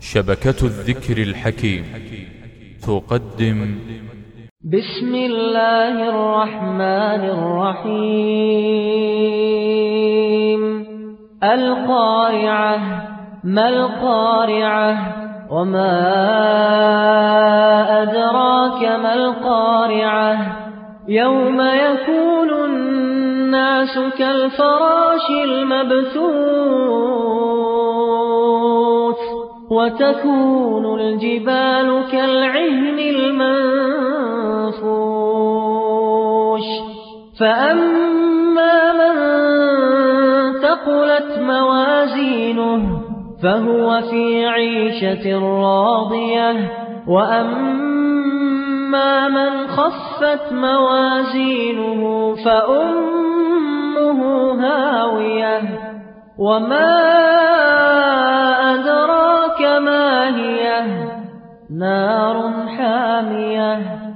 شبكة الذكر الحكيم. تقدم. بسم الله الرحمن الرحيم. القارعة ما القارعة وما أدراك ما القارعة؟ يوم يكون الناس كالفراش المبثوث. وتكون الجبال كالعهن المنفوش. فأما من ثقلت موازينه فهو في عيشة راضية. وأما من خفت موازينه فأمه هاوية. وما هي؟ نار حامية.